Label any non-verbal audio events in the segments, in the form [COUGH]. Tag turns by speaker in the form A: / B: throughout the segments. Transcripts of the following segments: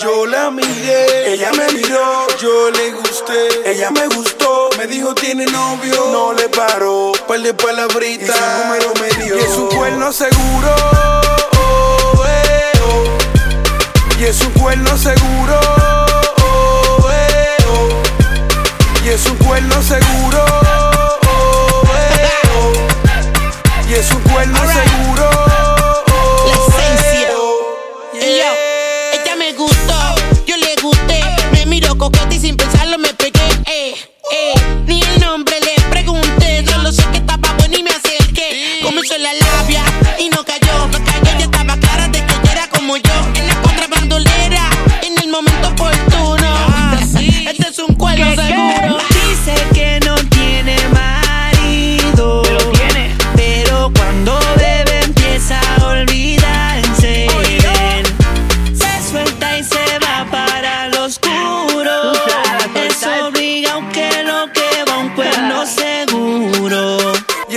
A: Yo la miré, ella me miró, yo le gusté, ella me gustó, me dijo tiene novio, no le paró, par de palabritas, y su número me dio, y es un cuerno seguro, oh, eh, oh. y es un cuerno seguro,
B: ella me gustó, yo le gusté. Me miró coqueta y sin pensarlo me pegué. Eh, eh,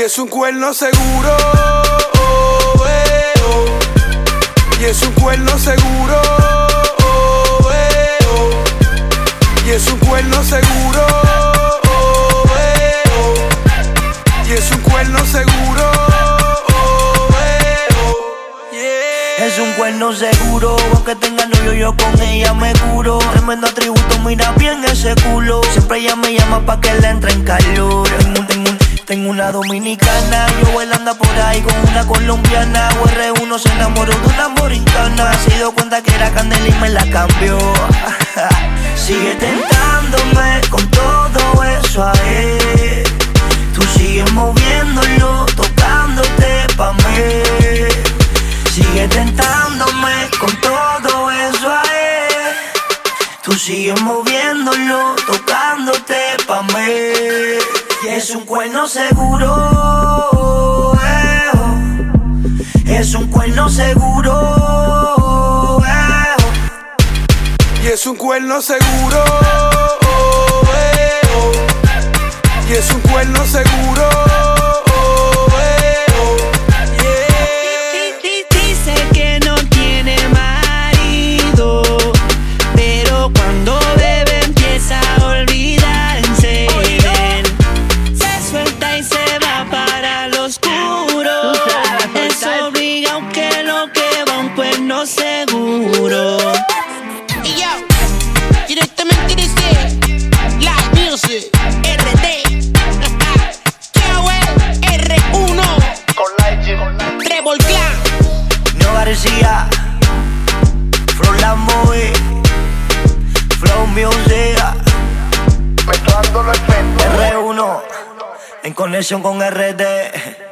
B: es un cuerno seguro.
A: oh, eh, oh. Y es un cuerno seguro. oh, eh, oh. Y es un cuerno seguro. oh, eh, oh. Y es un cuerno seguro. eh. Yeah.
C: Es un cuerno seguro, aunque tenga novio yo con ella me curo Tremendo atributo, mira bien ese culo Siempre ella me llama pa' que le entre en calor Tengo, un- tengo un- tengo una dominicana, yo él anda por ahí con una colombiana. UR1 se enamoró de una morincana Se dio cuenta que era candela y me la cambió. [LAUGHS] Sigue tentándome con todo eso a él Tú sigues moviéndolo, tocándote pa' mí. Sigue tentándome con todo eso a él. Tú sigues moviéndolo, tocándote pa' mí. Es un cuerno seguro. eh, oh. Es un cuerno seguro. eh, oh.
A: Y es un cuerno seguro. eh, oh. Y es un cuerno seguro.
C: Music, R1, en conexión con RD.